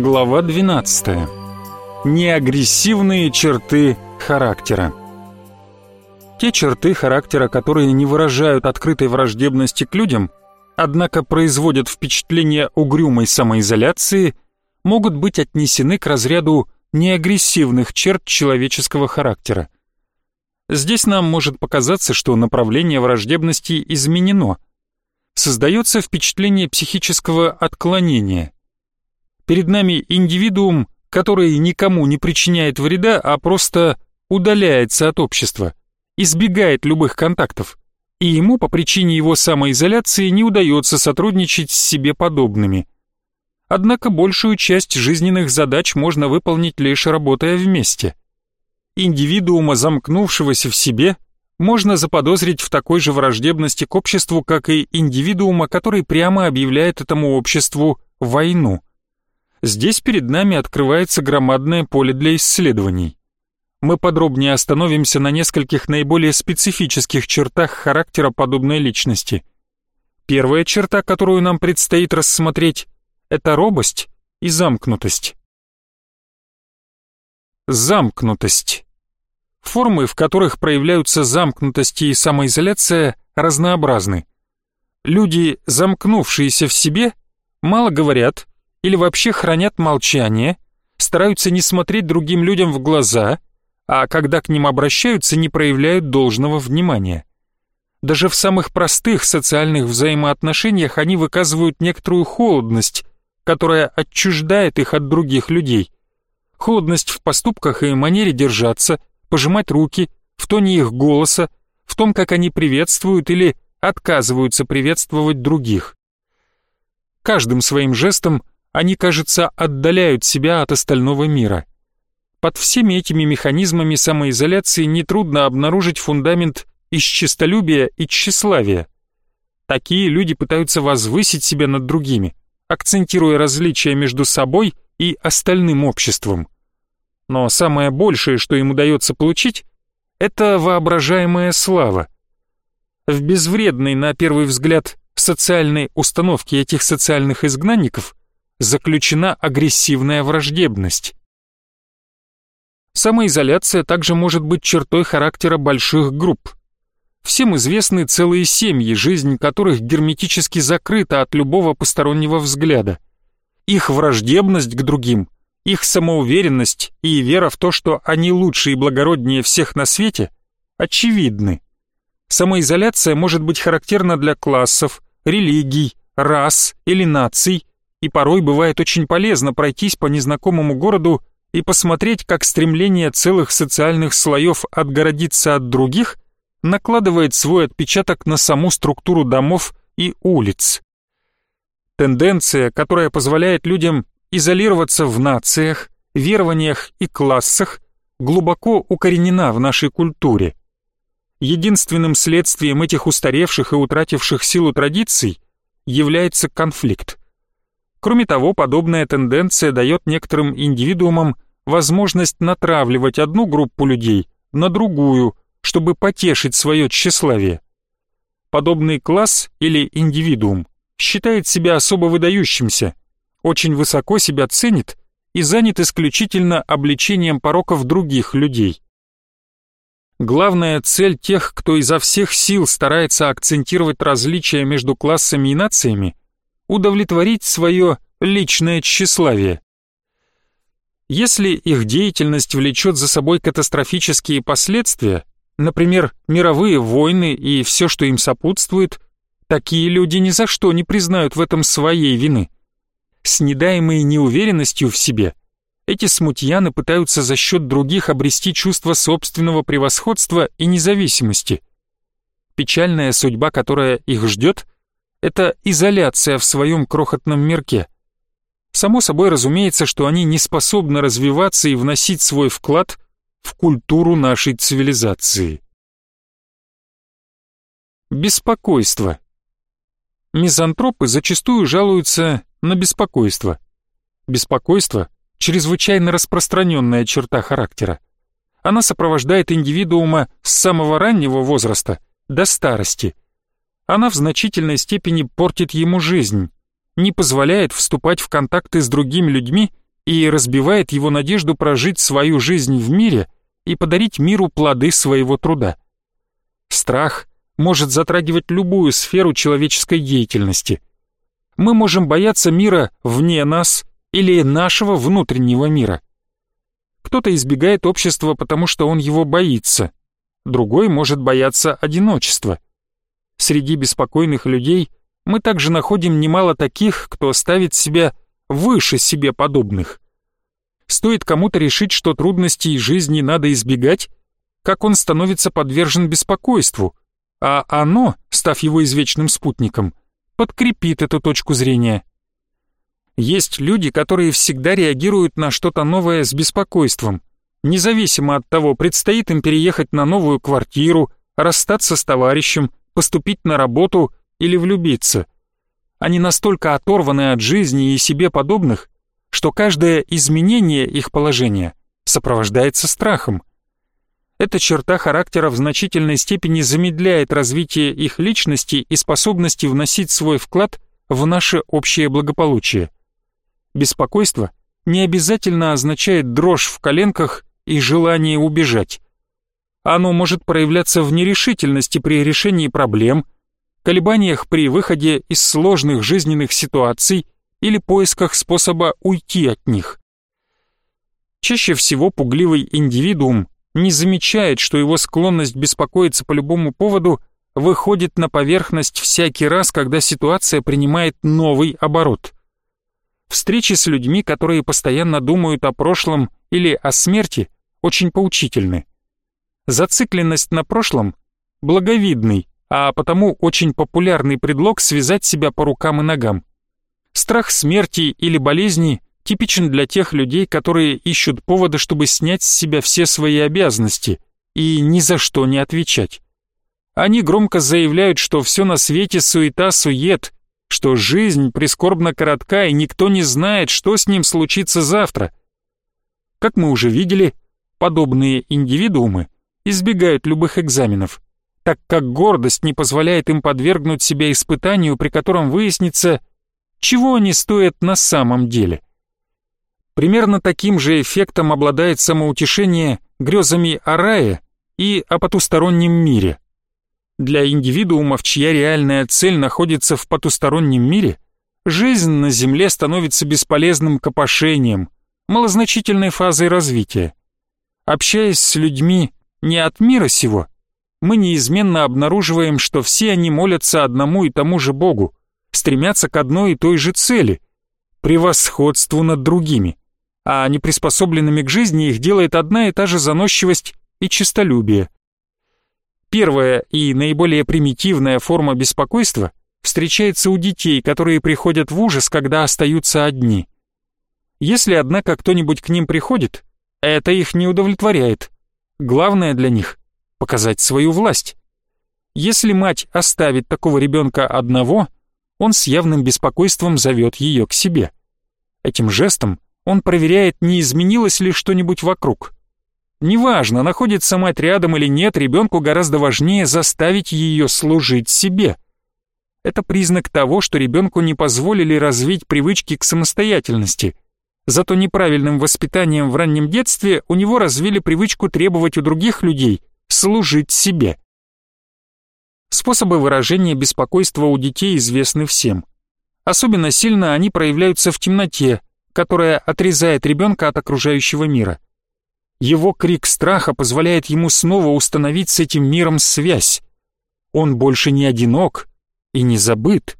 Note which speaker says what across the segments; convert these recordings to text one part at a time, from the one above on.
Speaker 1: Глава 12. Неагрессивные черты характера. Те черты характера, которые не выражают открытой враждебности к людям, однако производят впечатление угрюмой самоизоляции, могут быть отнесены к разряду неагрессивных черт человеческого характера. Здесь нам может показаться, что направление враждебности изменено. Создается впечатление психического отклонения. Перед нами индивидуум, который никому не причиняет вреда, а просто удаляется от общества, избегает любых контактов, и ему по причине его самоизоляции не удается сотрудничать с себе подобными. Однако большую часть жизненных задач можно выполнить лишь работая вместе индивидуума, замкнувшегося в себе, можно заподозрить в такой же враждебности к обществу, как и индивидуума, который прямо объявляет этому обществу войну. Здесь перед нами открывается громадное поле для исследований. Мы подробнее остановимся на нескольких наиболее специфических чертах характера подобной личности. Первая черта, которую нам предстоит рассмотреть, это робость и замкнутость. Замкнутость. Формы, в которых проявляются замкнутость и самоизоляция, разнообразны. Люди, замкнувшиеся в себе, мало говорят или вообще хранят молчание, стараются не смотреть другим людям в глаза, а когда к ним обращаются, не проявляют должного внимания. Даже в самых простых социальных взаимоотношениях они выказывают некоторую холодность, которая отчуждает их от других людей. Холодность в поступках и манере держаться, пожимать руки, в тоне их голоса, в том, как они приветствуют или отказываются приветствовать других. Каждым своим жестом они, кажется, отдаляют себя от остального мира. Под всеми этими механизмами самоизоляции нетрудно обнаружить фундамент из честолюбия и тщеславия. Такие люди пытаются возвысить себя над другими, акцентируя различия между собой и остальным обществом. Но самое большее, что им удается получить, это воображаемая слава. В безвредной, на первый взгляд, социальной установке этих социальных изгнанников заключена агрессивная враждебность. Самоизоляция также может быть чертой характера больших групп. Всем известны целые семьи, жизнь которых герметически закрыта от любого постороннего взгляда. Их враждебность к другим – их самоуверенность и вера в то, что они лучше и благороднее всех на свете, очевидны. Самоизоляция может быть характерна для классов, религий, рас или наций, и порой бывает очень полезно пройтись по незнакомому городу и посмотреть, как стремление целых социальных слоев отгородиться от других накладывает свой отпечаток на саму структуру домов и улиц. Тенденция, которая позволяет людям изолироваться в нациях, верованиях и классах глубоко укоренена в нашей культуре. Единственным следствием этих устаревших и утративших силу традиций является конфликт. Кроме того, подобная тенденция дает некоторым индивидуумам возможность натравливать одну группу людей на другую, чтобы потешить свое тщеславие. Подобный класс или индивидуум считает себя особо выдающимся очень высоко себя ценит и занят исключительно обличением пороков других людей. Главная цель тех, кто изо всех сил старается акцентировать различия между классами и нациями, удовлетворить свое личное тщеславие. Если их деятельность влечет за собой катастрофические последствия, например, мировые войны и все, что им сопутствует, такие люди ни за что не признают в этом своей вины – снедаемые неуверенностью в себе, эти смутьяны пытаются за счет других обрести чувство собственного превосходства и независимости. Печальная судьба, которая их ждет, это изоляция в своем крохотном мирке. Само собой разумеется, что они не способны развиваться и вносить свой вклад в культуру нашей цивилизации. Беспокойство. Мизантропы зачастую жалуются на беспокойство. Беспокойство – чрезвычайно распространенная черта характера. Она сопровождает индивидуума с самого раннего возраста до старости. Она в значительной степени портит ему жизнь, не позволяет вступать в контакты с другими людьми и разбивает его надежду прожить свою жизнь в мире и подарить миру плоды своего труда. Страх может затрагивать любую сферу человеческой деятельности. Мы можем бояться мира вне нас или нашего внутреннего мира. Кто-то избегает общества, потому что он его боится. Другой может бояться одиночества. Среди беспокойных людей мы также находим немало таких, кто ставит себя выше себе подобных. Стоит кому-то решить, что трудностей жизни надо избегать, как он становится подвержен беспокойству, а оно, став его извечным спутником, подкрепит эту точку зрения. Есть люди, которые всегда реагируют на что-то новое с беспокойством, независимо от того, предстоит им переехать на новую квартиру, расстаться с товарищем, поступить на работу или влюбиться. Они настолько оторваны от жизни и себе подобных, что каждое изменение их положения сопровождается страхом. Эта черта характера в значительной степени замедляет развитие их личности и способности вносить свой вклад в наше общее благополучие. Беспокойство не обязательно означает дрожь в коленках и желание убежать. Оно может проявляться в нерешительности при решении проблем, колебаниях при выходе из сложных жизненных ситуаций или поисках способа уйти от них. Чаще всего пугливый индивидуум не замечает, что его склонность беспокоиться по любому поводу выходит на поверхность всякий раз, когда ситуация принимает новый оборот. Встречи с людьми, которые постоянно думают о прошлом или о смерти, очень поучительны. Зацикленность на прошлом – благовидный, а потому очень популярный предлог связать себя по рукам и ногам. Страх смерти или болезни типичен для тех людей, которые ищут повода, чтобы снять с себя все свои обязанности и ни за что не отвечать. Они громко заявляют, что все на свете суета-сует, что жизнь прискорбно коротка и никто не знает, что с ним случится завтра. Как мы уже видели, подобные индивидуумы избегают любых экзаменов, так как гордость не позволяет им подвергнуть себя испытанию, при котором выяснится, чего они стоят на самом деле. Примерно таким же эффектом обладает самоутешение грезами о рае и о потустороннем мире. Для индивидуумов, чья реальная цель находится в потустороннем мире, жизнь на Земле становится бесполезным копошением, малозначительной фазой развития. Общаясь с людьми не от мира сего, мы неизменно обнаруживаем, что все они молятся одному и тому же Богу, стремятся к одной и той же цели – превосходству над другими, а неприспособленными к жизни их делает одна и та же заносчивость и честолюбие. Первая и наиболее примитивная форма беспокойства встречается у детей, которые приходят в ужас, когда остаются одни. Если, однако, кто-нибудь к ним приходит, это их не удовлетворяет. Главное для них – показать свою власть. Если мать оставит такого ребенка одного – он с явным беспокойством зовет ее к себе. Этим жестом он проверяет, не изменилось ли что-нибудь вокруг. Неважно, находится мать рядом или нет, ребенку гораздо важнее заставить ее служить себе. Это признак того, что ребенку не позволили развить привычки к самостоятельности. Зато неправильным воспитанием в раннем детстве у него развили привычку требовать у других людей служить себе. Способы выражения беспокойства у детей известны всем. Особенно сильно они проявляются в темноте, которая отрезает ребенка от окружающего мира. Его крик страха позволяет ему снова установить с этим миром связь. Он больше не одинок и не забыт.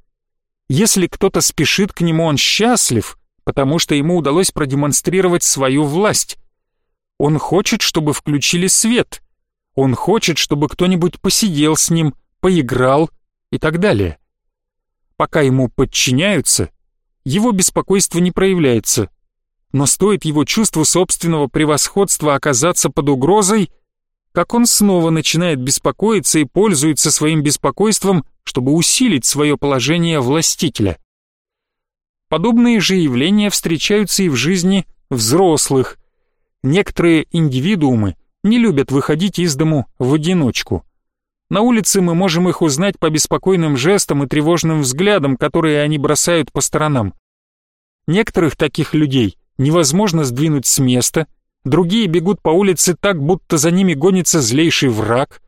Speaker 1: Если кто-то спешит к нему, он счастлив, потому что ему удалось продемонстрировать свою власть. Он хочет, чтобы включили свет. Он хочет, чтобы кто-нибудь посидел с ним, поиграл и так далее. Пока ему подчиняются, его беспокойство не проявляется, но стоит его чувству собственного превосходства оказаться под угрозой, как он снова начинает беспокоиться и пользуется своим беспокойством, чтобы усилить свое положение властителя. Подобные же явления встречаются и в жизни взрослых. Некоторые индивидуумы не любят выходить из дому в одиночку. На улице мы можем их узнать по беспокойным жестам и тревожным взглядам, которые они бросают по сторонам. Некоторых таких людей невозможно сдвинуть с места, другие бегут по улице так, будто за ними гонится злейший враг.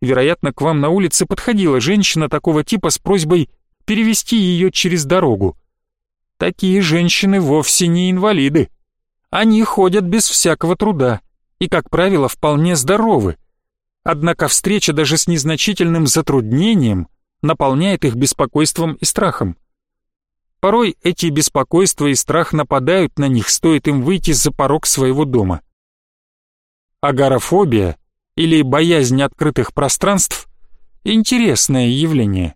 Speaker 1: Вероятно, к вам на улице подходила женщина такого типа с просьбой перевести ее через дорогу. Такие женщины вовсе не инвалиды. Они ходят без всякого труда и, как правило, вполне здоровы. Однако встреча даже с незначительным затруднением наполняет их беспокойством и страхом. Порой эти беспокойства и страх нападают на них, стоит им выйти за порог своего дома. Агорафобия или боязнь открытых пространств – интересное явление.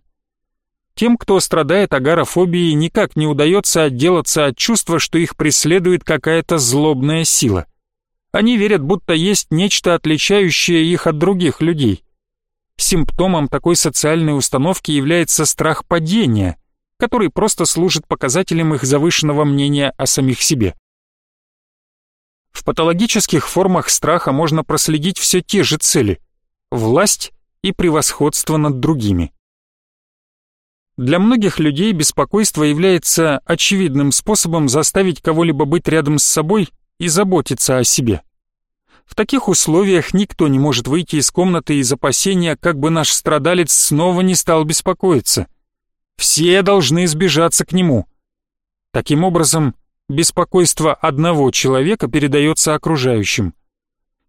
Speaker 1: Тем, кто страдает агорафобией, никак не удается отделаться от чувства, что их преследует какая-то злобная сила. Они верят, будто есть нечто отличающее их от других людей. Симптомом такой социальной установки является страх падения – который просто служит показателем их завышенного мнения о самих себе. В патологических формах страха можно проследить все те же цели – власть и превосходство над другими. Для многих людей беспокойство является очевидным способом заставить кого-либо быть рядом с собой и заботиться о себе. В таких условиях никто не может выйти из комнаты из опасения, как бы наш страдалец снова не стал беспокоиться. Все должны сбежаться к нему. Таким образом, беспокойство одного человека передается окружающим.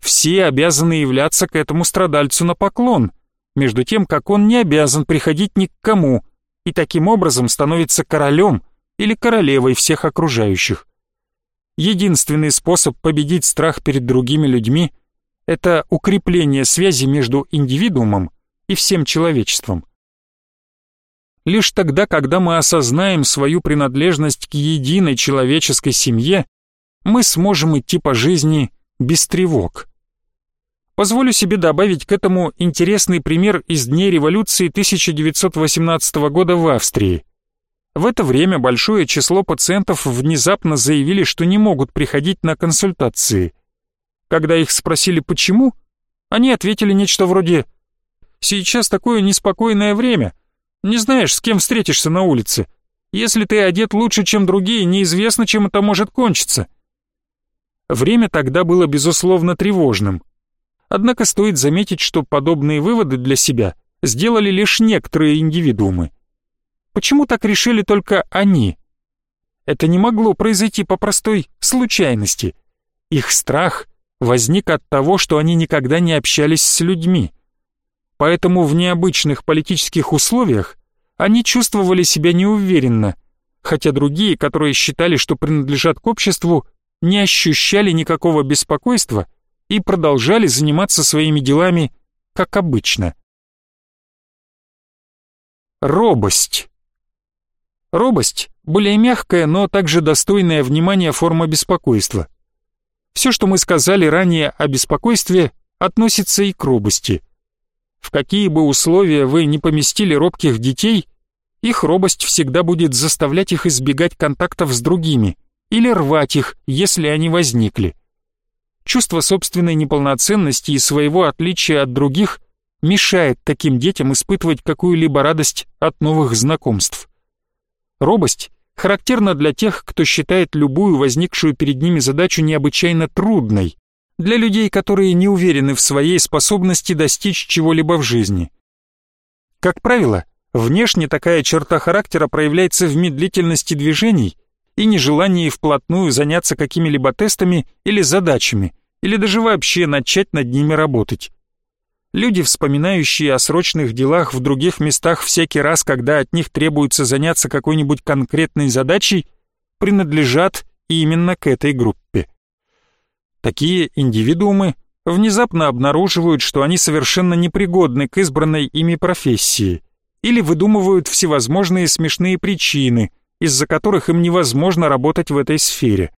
Speaker 1: Все обязаны являться к этому страдальцу на поклон, между тем, как он не обязан приходить ни к кому, и таким образом становится королем или королевой всех окружающих. Единственный способ победить страх перед другими людьми – это укрепление связи между индивидуумом и всем человечеством. Лишь тогда, когда мы осознаем свою принадлежность к единой человеческой семье, мы сможем идти по жизни без тревог. Позволю себе добавить к этому интересный пример из дней революции 1918 года в Австрии. В это время большое число пациентов внезапно заявили, что не могут приходить на консультации. Когда их спросили почему, они ответили нечто вроде «Сейчас такое неспокойное время, не знаешь, с кем встретишься на улице. Если ты одет лучше, чем другие, неизвестно, чем это может кончиться. Время тогда было, безусловно, тревожным. Однако стоит заметить, что подобные выводы для себя сделали лишь некоторые индивидуумы. Почему так решили только они? Это не могло произойти по простой случайности. Их страх возник от того, что они никогда не общались с людьми поэтому в необычных политических условиях они чувствовали себя неуверенно, хотя другие, которые считали, что принадлежат к обществу, не ощущали никакого беспокойства и продолжали заниматься своими делами, как обычно. Робость. Робость – более мягкая, но также достойная внимания форма беспокойства. Все, что мы сказали ранее о беспокойстве, относится и к робости – в какие бы условия вы не поместили робких детей, их робость всегда будет заставлять их избегать контактов с другими или рвать их, если они возникли. Чувство собственной неполноценности и своего отличия от других мешает таким детям испытывать какую-либо радость от новых знакомств. Робость характерна для тех, кто считает любую возникшую перед ними задачу необычайно трудной для людей, которые не уверены в своей способности достичь чего-либо в жизни. Как правило, внешне такая черта характера проявляется в медлительности движений и нежелании вплотную заняться какими-либо тестами или задачами, или даже вообще начать над ними работать. Люди, вспоминающие о срочных делах в других местах всякий раз, когда от них требуется заняться какой-нибудь конкретной задачей, принадлежат именно к этой группе. Такие индивидуумы внезапно обнаруживают, что они совершенно непригодны к избранной ими профессии или выдумывают всевозможные смешные причины, из-за которых им невозможно работать в этой сфере.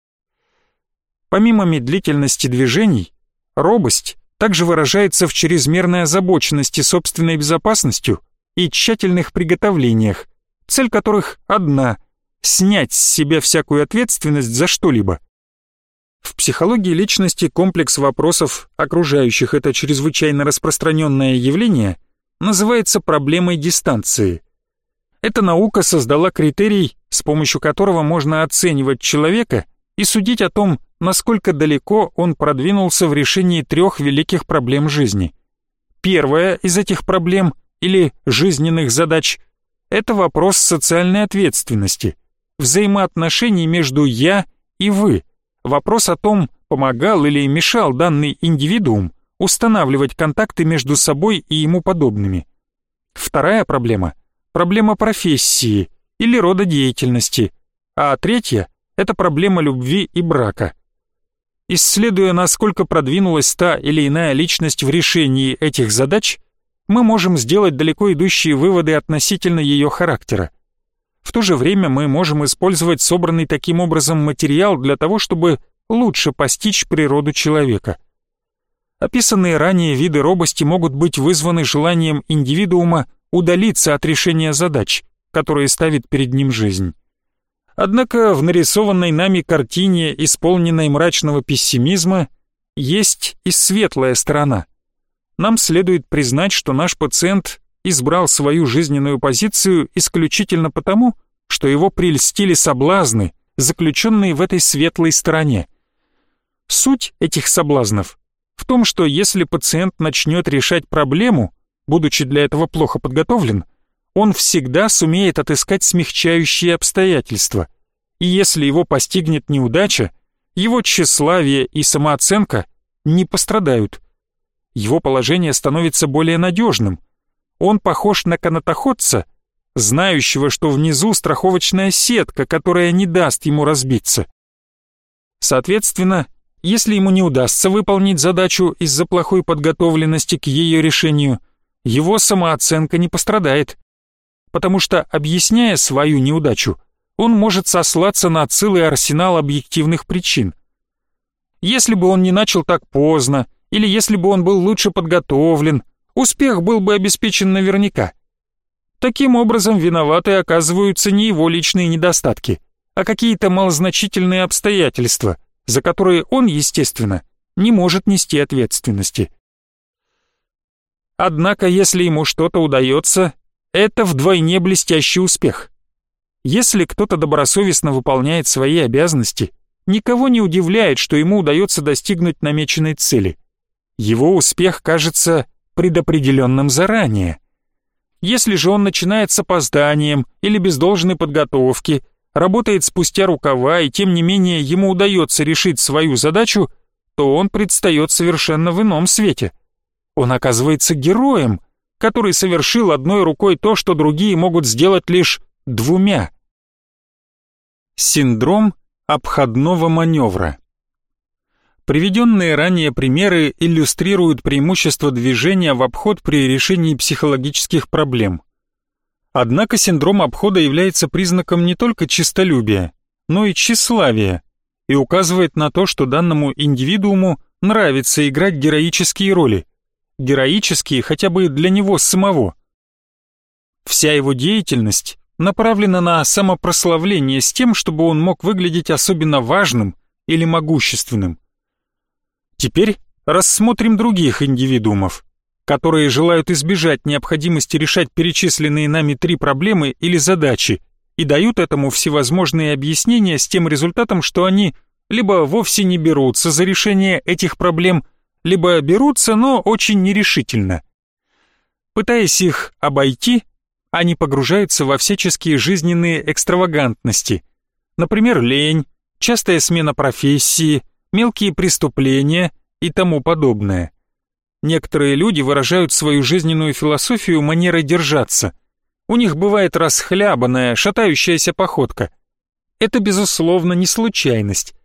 Speaker 1: Помимо медлительности движений, робость также выражается в чрезмерной озабоченности собственной безопасностью и тщательных приготовлениях, цель которых одна — снять с себя всякую ответственность за что-либо. В психологии личности комплекс вопросов, окружающих это чрезвычайно распространенное явление, называется проблемой дистанции. Эта наука создала критерий, с помощью которого можно оценивать человека и судить о том, насколько далеко он продвинулся в решении трех великих проблем жизни. Первая из этих проблем или жизненных задач – это вопрос социальной ответственности, взаимоотношений между «я» и «вы», вопрос о том, помогал или мешал данный индивидуум устанавливать контакты между собой и ему подобными. Вторая проблема – проблема профессии или рода деятельности, а третья – это проблема любви и брака. Исследуя, насколько продвинулась та или иная личность в решении этих задач, мы можем сделать далеко идущие выводы относительно ее характера. В то же время мы можем использовать собранный таким образом материал для того, чтобы лучше постичь природу человека. Описанные ранее виды робости могут быть вызваны желанием индивидуума удалиться от решения задач, которые ставит перед ним жизнь. Однако в нарисованной нами картине, исполненной мрачного пессимизма, есть и светлая сторона. Нам следует признать, что наш пациент избрал свою жизненную позицию исключительно потому, что его прельстили соблазны, заключенные в этой светлой стороне. Суть этих соблазнов в том, что если пациент начнет решать проблему, будучи для этого плохо подготовлен, он всегда сумеет отыскать смягчающие обстоятельства, и если его постигнет неудача, его тщеславие и самооценка не пострадают. Его положение становится более надежным. Он похож на канатоходца, знающего, что внизу страховочная сетка, которая не даст ему разбиться. Соответственно, если ему не удастся выполнить задачу из-за плохой подготовленности к ее решению, его самооценка не пострадает. Потому что, объясняя свою неудачу, он может сослаться на целый арсенал объективных причин. Если бы он не начал так поздно, или если бы он был лучше подготовлен, успех был бы обеспечен наверняка. Таким образом, виноваты оказываются не его личные недостатки, а какие-то малозначительные обстоятельства – за которые он, естественно, не может нести ответственности. Однако, если ему что-то удается, это вдвойне блестящий успех. Если кто-то добросовестно выполняет свои обязанности, никого не удивляет, что ему удается достигнуть намеченной цели. Его успех кажется предопределенным заранее. Если же он начинает с опозданием или без должной подготовки – работает спустя рукава и тем не менее ему удается решить свою задачу, то он предстает совершенно в ином свете. Он оказывается героем, который совершил одной рукой то, что другие могут сделать лишь двумя. Синдром обходного маневра. Приведенные ранее примеры иллюстрируют преимущество движения в обход при решении психологических проблем. Однако синдром обхода является признаком не только честолюбия, но и тщеславия и указывает на то, что данному индивидууму нравится играть героические роли, героические хотя бы для него самого. Вся его деятельность направлена на самопрославление с тем, чтобы он мог выглядеть особенно важным или могущественным. Теперь рассмотрим других индивидуумов которые желают избежать необходимости решать перечисленные нами три проблемы или задачи и дают этому всевозможные объяснения с тем результатом, что они либо вовсе не берутся за решение этих проблем, либо берутся, но очень нерешительно. Пытаясь их обойти, они погружаются во всяческие жизненные экстравагантности, например, лень, частая смена профессии, мелкие преступления и тому подобное. Некоторые люди выражают свою жизненную философию манерой держаться. У них бывает расхлябанная, шатающаяся походка. Это, безусловно, не случайность.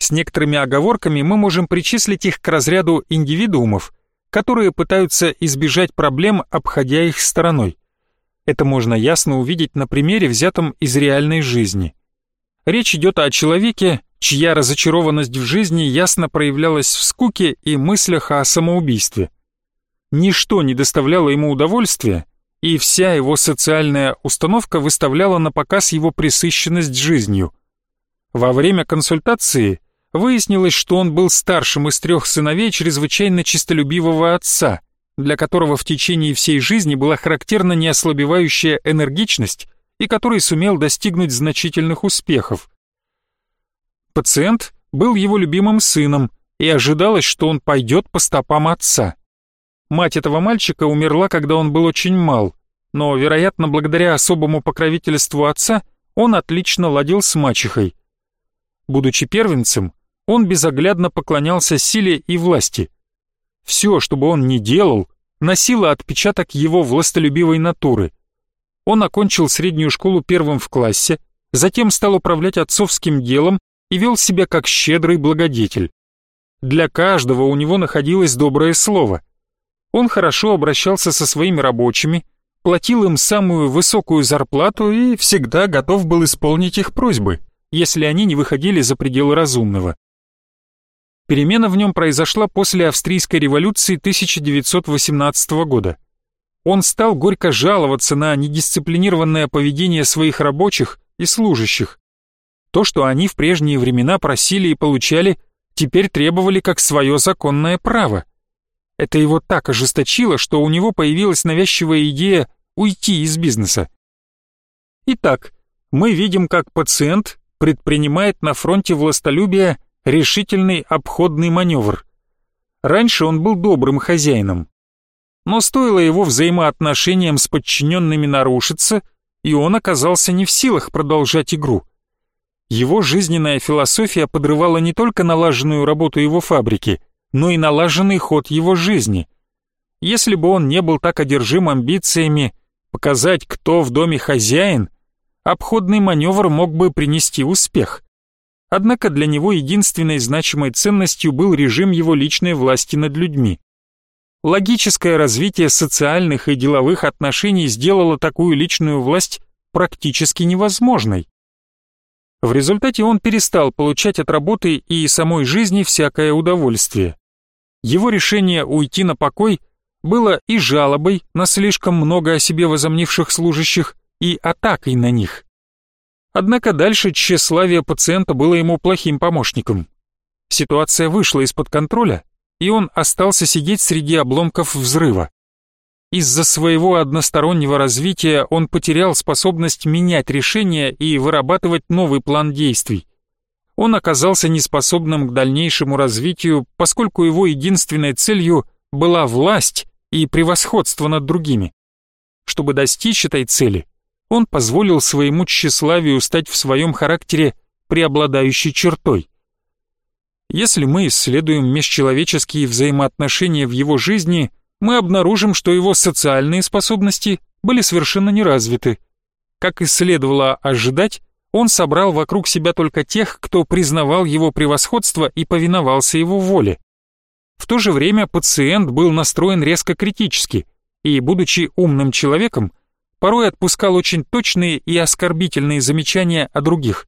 Speaker 1: С некоторыми оговорками мы можем причислить их к разряду индивидуумов, которые пытаются избежать проблем, обходя их стороной. Это можно ясно увидеть на примере, взятом из реальной жизни. Речь идет о человеке, чья разочарованность в жизни ясно проявлялась в скуке и мыслях о самоубийстве. Ничто не доставляло ему удовольствия, и вся его социальная установка выставляла на показ его пресыщенность жизнью. Во время консультации выяснилось, что он был старшим из трех сыновей чрезвычайно честолюбивого отца, для которого в течение всей жизни была характерна неослабевающая энергичность и который сумел достигнуть значительных успехов. Пациент был его любимым сыном, и ожидалось, что он пойдет по стопам отца. Мать этого мальчика умерла, когда он был очень мал, но, вероятно, благодаря особому покровительству отца, он отлично ладил с мачехой. Будучи первенцем, он безоглядно поклонялся силе и власти. Все, что бы он ни делал, носило отпечаток его властолюбивой натуры. Он окончил среднюю школу первым в классе, затем стал управлять отцовским делом и вел себя как щедрый благодетель. Для каждого у него находилось доброе слово. Он хорошо обращался со своими рабочими, платил им самую высокую зарплату и всегда готов был исполнить их просьбы, если они не выходили за пределы разумного. Перемена в нем произошла после Австрийской революции 1918 года. Он стал горько жаловаться на недисциплинированное поведение своих рабочих и служащих. То, что они в прежние времена просили и получали, теперь требовали как свое законное право. Это его так ожесточило, что у него появилась навязчивая идея уйти из бизнеса. Итак, мы видим, как пациент предпринимает на фронте властолюбия решительный обходный маневр. Раньше он был добрым хозяином. Но стоило его взаимоотношениям с подчиненными нарушиться, и он оказался не в силах продолжать игру. Его жизненная философия подрывала не только налаженную работу его фабрики, но и налаженный ход его жизни. Если бы он не был так одержим амбициями показать, кто в доме хозяин, обходный маневр мог бы принести успех. Однако для него единственной значимой ценностью был режим его личной власти над людьми. Логическое развитие социальных и деловых отношений сделало такую личную власть практически невозможной. В результате он перестал получать от работы и самой жизни всякое удовольствие. Его решение уйти на покой было и жалобой на слишком много о себе возомнивших служащих, и атакой на них. Однако дальше тщеславие пациента было ему плохим помощником. Ситуация вышла из-под контроля, и он остался сидеть среди обломков взрыва. Из-за своего одностороннего развития он потерял способность менять решения и вырабатывать новый план действий. Он оказался неспособным к дальнейшему развитию, поскольку его единственной целью была власть и превосходство над другими. Чтобы достичь этой цели, он позволил своему тщеславию стать в своем характере преобладающей чертой. Если мы исследуем межчеловеческие взаимоотношения в его жизни, мы обнаружим, что его социальные способности были совершенно неразвиты. Как и следовало ожидать, он собрал вокруг себя только тех, кто признавал его превосходство и повиновался его воле. В то же время пациент был настроен резко критически, и, будучи умным человеком, порой отпускал очень точные и оскорбительные замечания о других.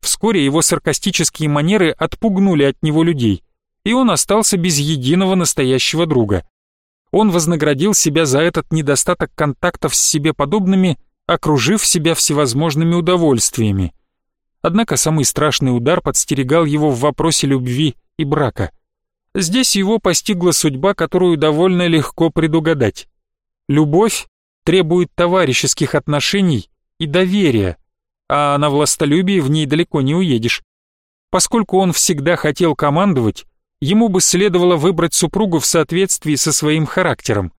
Speaker 1: Вскоре его саркастические манеры отпугнули от него людей, и он остался без единого настоящего друга. Он вознаградил себя за этот недостаток контактов с себе подобными, окружив себя всевозможными удовольствиями. Однако самый страшный удар подстерегал его в вопросе любви и брака. Здесь его постигла судьба, которую довольно легко предугадать. Любовь требует товарищеских отношений и доверия, а на властолюбии в ней далеко не уедешь. Поскольку он всегда хотел командовать, ему бы следовало выбрать супругу в соответствии со своим характером.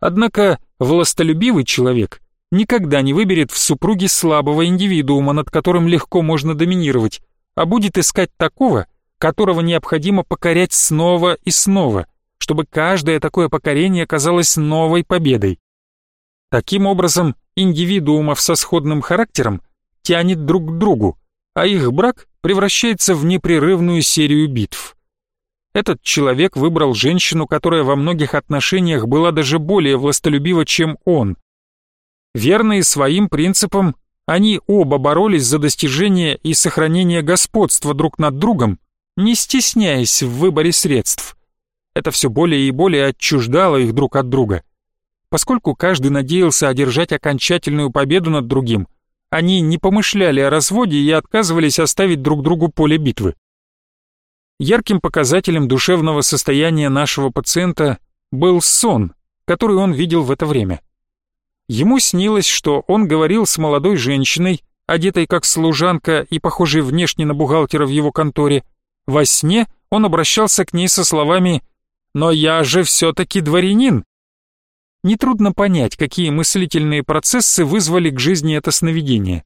Speaker 1: Однако властолюбивый человек никогда не выберет в супруге слабого индивидуума, над которым легко можно доминировать, а будет искать такого, которого необходимо покорять снова и снова, чтобы каждое такое покорение казалось новой победой. Таким образом, индивидуумов со сходным характером тянет друг к другу, а их брак превращается в непрерывную серию битв. Этот человек выбрал женщину, которая во многих отношениях была даже более властолюбива, чем он. Верные своим принципам, они оба боролись за достижение и сохранение господства друг над другом, не стесняясь в выборе средств. Это все более и более отчуждало их друг от друга. Поскольку каждый надеялся одержать окончательную победу над другим, они не помышляли о разводе и отказывались оставить друг другу поле битвы. Ярким показателем душевного состояния нашего пациента был сон, который он видел в это время. Ему снилось, что он говорил с молодой женщиной, одетой как служанка и похожей внешне на бухгалтера в его конторе, во сне он обращался к ней со словами «Но я же все-таки дворянин». Нетрудно понять, какие мыслительные процессы вызвали к жизни это сновидение.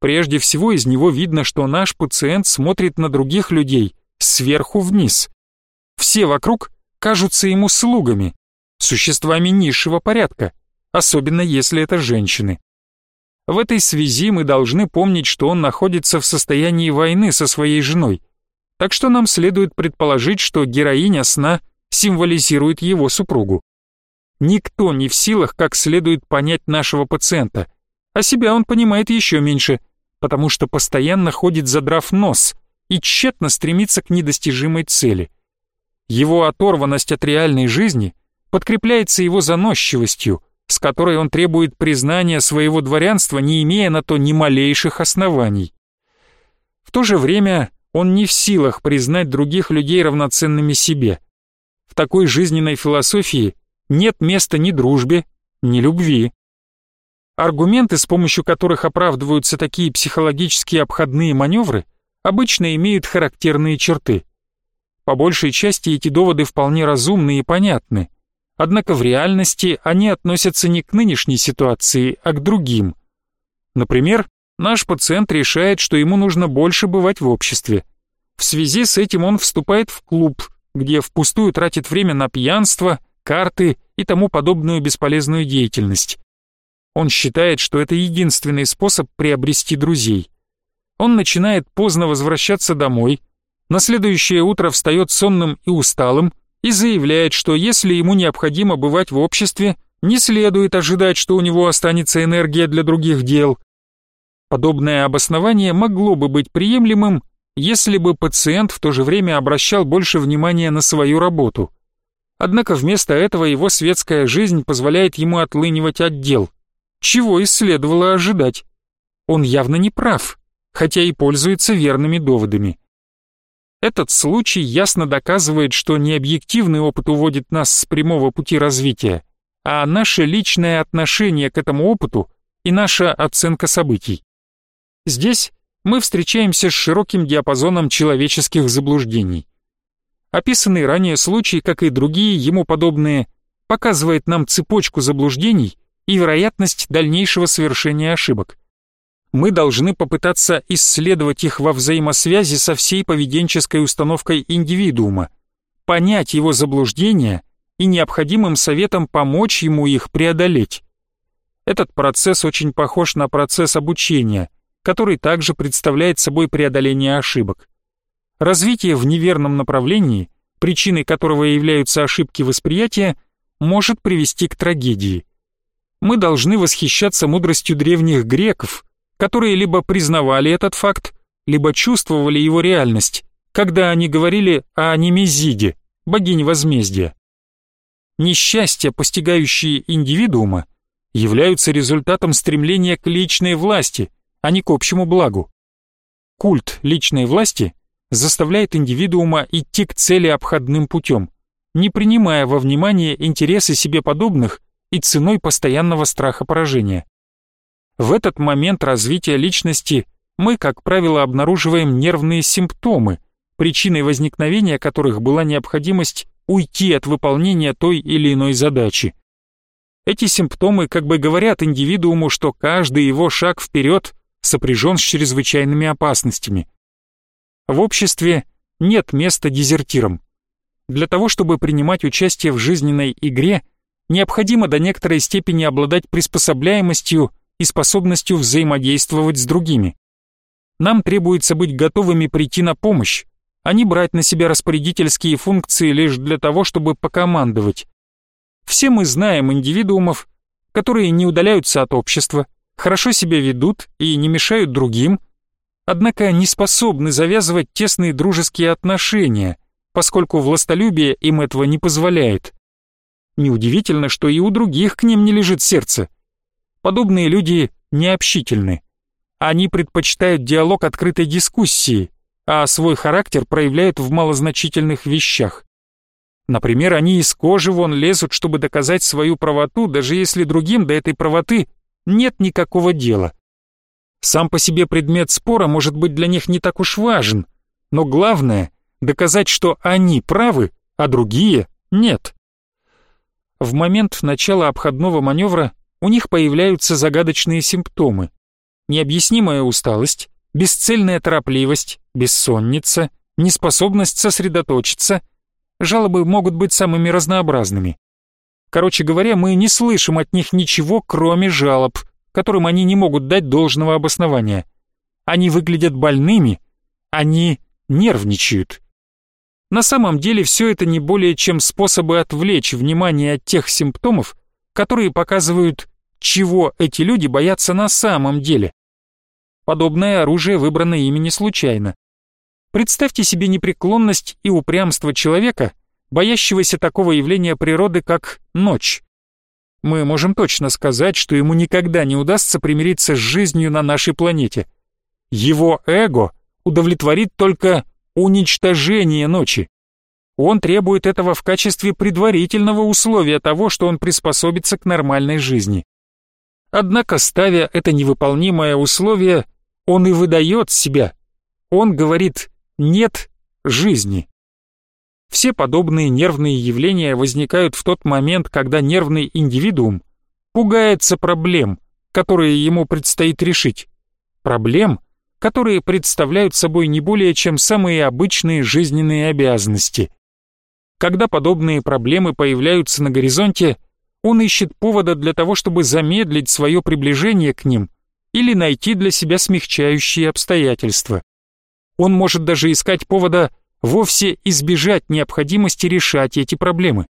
Speaker 1: Прежде всего из него видно, что наш пациент смотрит на других людей сверху вниз. Все вокруг кажутся ему слугами, существами низшего порядка, особенно если это женщины. В этой связи мы должны помнить, что он находится в состоянии войны со своей женой, так что нам следует предположить, что героиня сна символизирует его супругу. Никто не в силах как следует понять нашего пациента, а себя он понимает еще меньше, потому что постоянно ходит задрав нос и тщетно стремится к недостижимой цели. Его оторванность от реальной жизни подкрепляется его заносчивостью, с которой он требует признания своего дворянства, не имея на то ни малейших оснований. В то же время он не в силах признать других людей равноценными себе. В такой жизненной философии нет места ни дружбе, ни любви. Аргументы, с помощью которых оправдываются такие психологические обходные маневры, обычно имеют характерные черты. По большей части эти доводы вполне разумны и понятны, однако в реальности они относятся не к нынешней ситуации, а к другим. Например, наш пациент решает, что ему нужно больше бывать в обществе. В связи с этим он вступает в клуб, где впустую тратит время на пьянство, карты и тому подобную бесполезную деятельность. Он считает, что это единственный способ приобрести друзей. Он начинает поздно возвращаться домой, на следующее утро встает сонным и усталым и заявляет, что если ему необходимо бывать в обществе, не следует ожидать, что у него останется энергия для других дел. Подобное обоснование могло бы быть приемлемым, если бы пациент в то же время обращал больше внимания на свою работу. Однако вместо этого его светская жизнь позволяет ему отлынивать от дел. Чего и следовало ожидать. Он явно не прав, хотя и пользуется верными доводами. Этот случай ясно доказывает, что не объективный опыт уводит нас с прямого пути развития, а наше личное отношение к этому опыту и наша оценка событий. Здесь мы встречаемся с широким диапазоном человеческих заблуждений. Описанный ранее случай, как и другие ему подобные, показывает нам цепочку заблуждений и вероятность дальнейшего совершения ошибок. Мы должны попытаться исследовать их во взаимосвязи со всей поведенческой установкой индивидуума, понять его заблуждения и необходимым советом помочь ему их преодолеть. Этот процесс очень похож на процесс обучения, который также представляет собой преодоление ошибок. Развитие в неверном направлении, причиной которого являются ошибки восприятия, может привести к трагедии. Мы должны восхищаться мудростью древних греков, которые либо признавали этот факт, либо чувствовали его реальность, когда они говорили о Немезиде, богине возмездия. Несчастья, постигающие индивидуума, являются результатом стремления к личной власти, а не к общему благу. Культ личной власти заставляет индивидуума идти к цели обходным путем, не принимая во внимание интересы себе подобных и ценой постоянного страха поражения. В этот момент развития личности мы, как правило, обнаруживаем нервные симптомы, причиной возникновения которых была необходимость уйти от выполнения той или иной задачи. Эти симптомы как бы говорят индивидууму, что каждый его шаг вперед сопряжен с чрезвычайными опасностями. В обществе нет места дезертирам. Для того, чтобы принимать участие в жизненной игре, необходимо до некоторой степени обладать приспособляемостью и способностью взаимодействовать с другими. Нам требуется быть готовыми прийти на помощь, а не брать на себя распорядительские функции лишь для того, чтобы покомандовать. Все мы знаем индивидуумов, которые не удаляются от общества, хорошо себя ведут и не мешают другим, однако не способны завязывать тесные дружеские отношения, поскольку властолюбие им этого не позволяет. Неудивительно, что и у других к ним не лежит сердце. Подобные люди необщительны. Они предпочитают диалог открытой дискуссии, а свой характер проявляют в малозначительных вещах. Например, они из кожи вон лезут, чтобы доказать свою правоту, даже если другим до этой правоты нет никакого дела. Сам по себе предмет спора может быть для них не так уж важен, но главное — доказать, что они правы, а другие — нет. В момент начала обходного маневра у них появляются загадочные симптомы. Необъяснимая усталость, бесцельная торопливость, бессонница, неспособность сосредоточиться. Жалобы могут быть самыми разнообразными. Короче говоря, мы не слышим от них ничего, кроме жалоб, которым они не могут дать должного обоснования. Они выглядят больными, они нервничают. На самом деле все это не более чем способы отвлечь внимание от тех симптомов, которые показывают, чего эти люди боятся на самом деле. Подобное оружие выбрано ими не случайно. Представьте себе непреклонность и упрямство человека, боящегося такого явления природы, как ночь. Мы можем точно сказать, что ему никогда не удастся примириться с жизнью на нашей планете. Его эго удовлетворит только уничтожение ночи. Он требует этого в качестве предварительного условия того, что он приспособится к нормальной жизни. Однако, ставя это невыполнимое условие, он и выдает себя. Он говорит «нет жизни». Все подобные нервные явления возникают в тот момент, когда нервный индивидуум пугается проблем, которые ему предстоит решить. Проблем, которые представляют собой не более чем самые обычные жизненные обязанности. Когда подобные проблемы появляются на горизонте, он ищет повода для того, чтобы замедлить свое приближение к ним или найти для себя смягчающие обстоятельства. Он может даже искать повода вовсе избежать необходимости решать эти проблемы.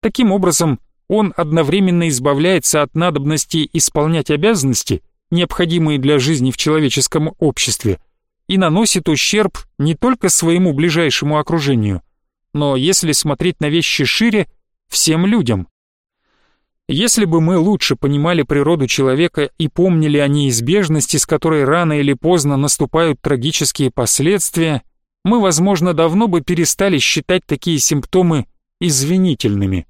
Speaker 1: Таким образом, он одновременно избавляется от надобности исполнять обязанности, необходимые для жизни в человеческом обществе, и наносит ущерб не только своему ближайшему окружению, но, если смотреть на вещи шире, всем людям. Если бы мы лучше понимали природу человека и помнили о неизбежности, с которой рано или поздно наступают трагические последствия, мы, возможно, давно бы перестали считать такие симптомы извинительными.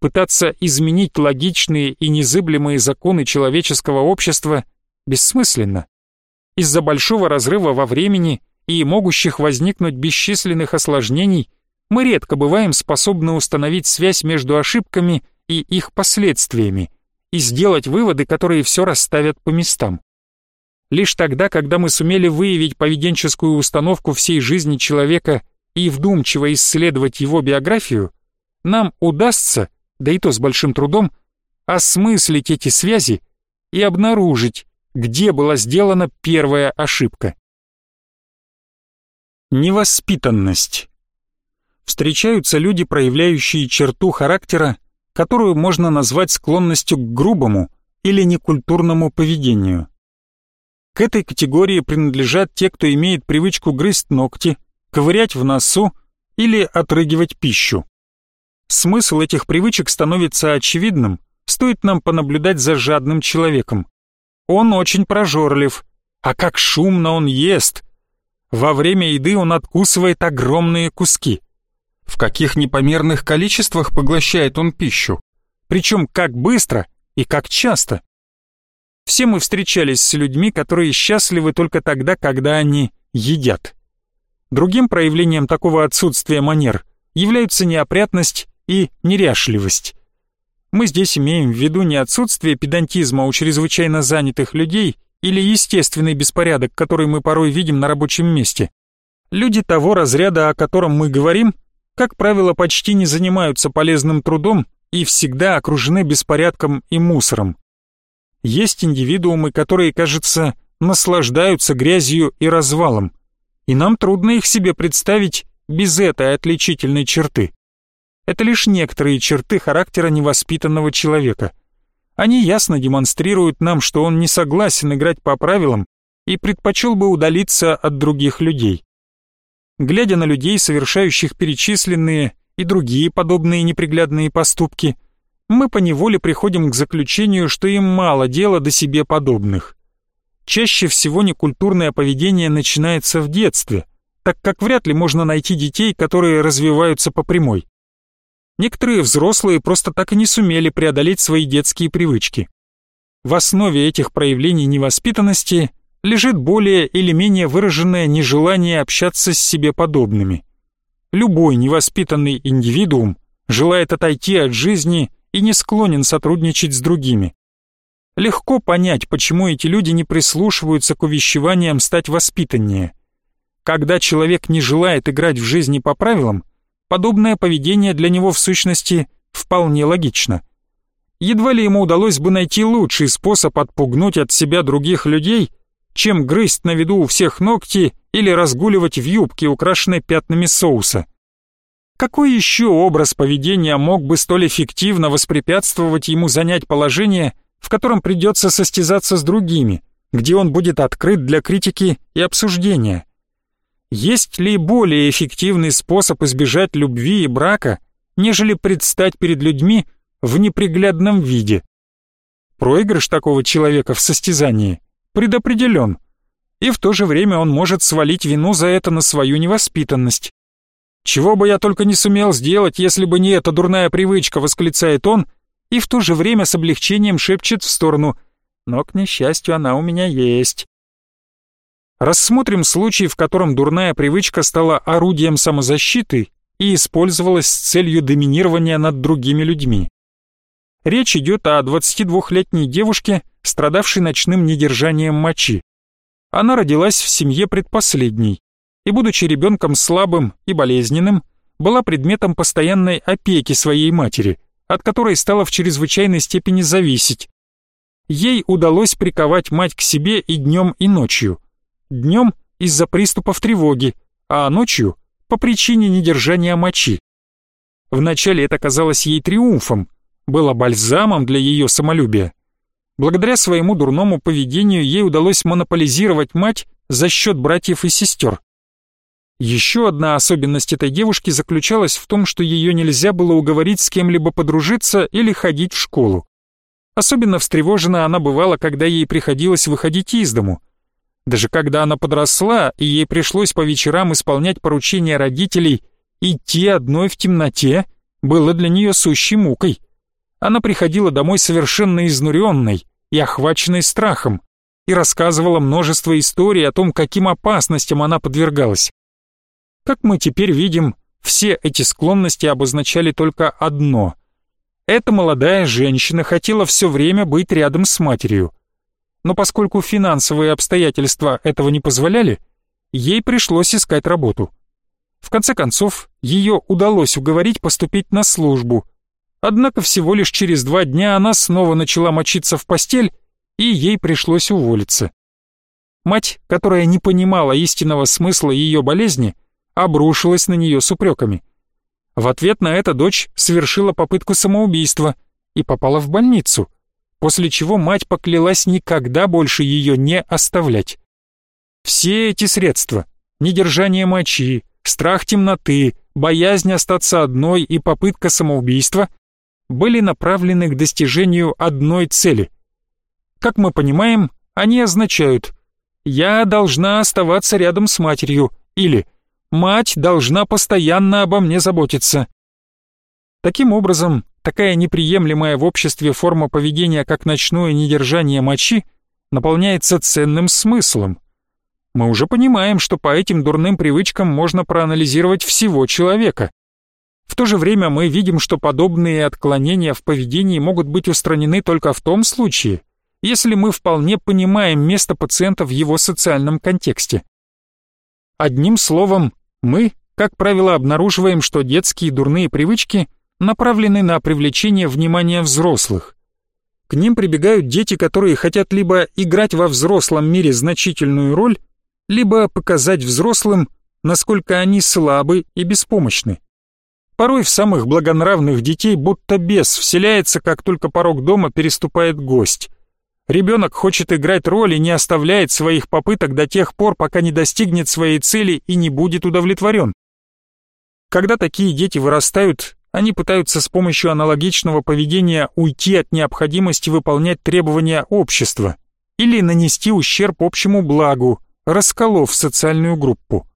Speaker 1: Пытаться изменить логичные и незыблемые законы человеческого общества бессмысленно. Из-за большого разрыва во времени и могущих возникнуть бесчисленных осложнений мы редко бываем способны установить связь между ошибками и их последствиями и сделать выводы, которые все расставят по местам. Лишь тогда, когда мы сумели выявить поведенческую установку всей жизни человека и вдумчиво исследовать его биографию, нам удастся, да и то с большим трудом, осмыслить эти связи и обнаружить, где была сделана первая ошибка. Невоспитанность. Встречаются люди, проявляющие черту характера, которую можно назвать склонностью к грубому или некультурному поведению. К этой категории принадлежат те, кто имеет привычку грызть ногти, ковырять в носу или отрыгивать пищу. Смысл этих привычек становится очевидным, стоит нам понаблюдать за жадным человеком. Он очень прожорлив, а как шумно он ест. Во время еды он откусывает огромные куски. В каких непомерных количествах поглощает он пищу, причем как быстро и как часто. Все мы встречались с людьми, которые счастливы только тогда, когда они едят. Другим проявлением такого отсутствия манер являются неопрятность и неряшливость. Мы здесь имеем в виду не отсутствие педантизма у чрезвычайно занятых людей или естественный беспорядок, который мы порой видим на рабочем месте. Люди того разряда, о котором мы говорим, как правило, почти не занимаются полезным трудом и всегда окружены беспорядком и мусором. Есть индивидуумы, которые, кажется, наслаждаются грязью и развалом, и нам трудно их себе представить без этой отличительной черты. Это лишь некоторые черты характера невоспитанного человека. Они ясно демонстрируют нам, что он не согласен играть по правилам и предпочел бы удалиться от других людей. Глядя на людей, совершающих перечисленные и другие подобные неприглядные поступки – мы поневоле приходим к заключению, что им мало дела до себе подобных. Чаще всего некультурное поведение начинается в детстве, так как вряд ли можно найти детей, которые развиваются по прямой. Некоторые взрослые просто так и не сумели преодолеть свои детские привычки. в основе этих проявлений невоспитанности лежит более или менее выраженное нежелание общаться с себе подобными. Любой невоспитанный индивидуум желает отойти от жизни и не склонен сотрудничать с другими. Легко понять, почему эти люди не прислушиваются к увещеваниям стать воспитаннее. Когда человек не желает играть в жизни по правилам, подобное поведение для него в сущности вполне логично. Едва ли ему удалось бы найти лучший способ отпугнуть от себя других людей, чем грызть на виду у всех ногти или разгуливать в юбке, украшенной пятнами соуса. Какой еще образ поведения мог бы столь эффективно воспрепятствовать ему занять положение, в котором придется состязаться с другими, где он будет открыт для критики и обсуждения? Есть ли более эффективный способ избежать любви и брака, нежели предстать перед людьми в неприглядном виде? Проигрыш такого человека в состязании предопределен, и в то же время он может свалить вину за это на свою невоспитанность. «Чего бы я только не сумел сделать, если бы не эта дурная привычка», — восклицает он, и в то же время с облегчением шепчет в сторону «но, к несчастью, она у меня есть». Рассмотрим случай, в котором дурная привычка стала орудием самозащиты и использовалась с целью доминирования над другими людьми. Речь идет о 22-летней девушке, страдавшей ночным недержанием мочи. Она родилась в семье предпоследней и, будучи ребенком слабым и болезненным, была предметом постоянной опеки своей матери, от которой стала в чрезвычайной степени зависеть. Ей удалось приковать мать к себе и днем, и ночью. Днем из-за приступов тревоги, а ночью по причине недержания мочи. Вначале это казалось ей триумфом, было бальзамом для ее самолюбия. Благодаря своему дурному поведению ей удалось монополизировать мать за счет братьев и сестер. Еще одна особенность этой девушки заключалась в том, что ее нельзя было уговорить с кем-либо подружиться или ходить в школу. Особенно встревожена она бывала, когда ей приходилось выходить из дому. Даже когда она подросла, и ей пришлось по вечерам исполнять поручения родителей, идти одной в темноте было для нее сущей мукой. Она приходила домой совершенно изнуренной и охваченной страхом и рассказывала множество историй о том, каким опасностям она подвергалась. Как мы теперь видим, все эти склонности обозначали только одно. Эта молодая женщина хотела все время быть рядом с матерью. Но поскольку финансовые обстоятельства этого не позволяли, ей пришлось искать работу. В конце концов, ее удалось уговорить поступить на службу. Однако всего лишь через два дня она снова начала мочиться в постель, и ей пришлось уволиться. Мать, которая не понимала истинного смысла ее болезни, обрушилась на нее с упреками. В ответ на это дочь совершила попытку самоубийства и попала в больницу, после чего мать поклялась никогда больше ее не оставлять. Все эти средства — недержание мочи, страх темноты, боязнь остаться одной и попытка самоубийства — были направлены к достижению одной цели. Как мы понимаем, они означают «я должна оставаться рядом с матерью» или «я Мать должна постоянно обо мне заботиться. Таким образом, такая неприемлемая в обществе форма поведения, как ночное недержание мочи, наполняется ценным смыслом. Мы уже понимаем, что по этим дурным привычкам можно проанализировать всего человека. В то же время мы видим, что подобные отклонения в поведении могут быть устранены только в том случае, если мы вполне понимаем место пациента в его социальном контексте. Одним словом, мы, как правило, обнаруживаем, что детские дурные привычки направлены на привлечение внимания взрослых. К ним прибегают дети, которые хотят либо играть во взрослом мире значительную роль, либо показать взрослым, насколько они слабы и беспомощны. Порой в самых благонравных детей будто бес вселяется, как только порог дома переступает гость. Ребенок хочет играть роль и не оставляет своих попыток до тех пор, пока не достигнет своей цели и не будет удовлетворен. Когда такие дети вырастают, они пытаются с помощью аналогичного поведения уйти от необходимости выполнять требования общества или нанести ущерб общему благу, расколов социальную группу.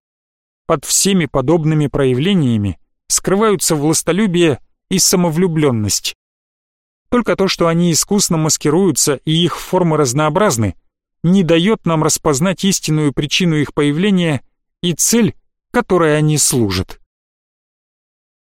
Speaker 1: Под всеми подобными проявлениями скрываются властолюбие и самовлюбленность. Только то, что они искусно маскируются и их формы разнообразны, не дает нам распознать истинную причину их появления и цель, которой они служат.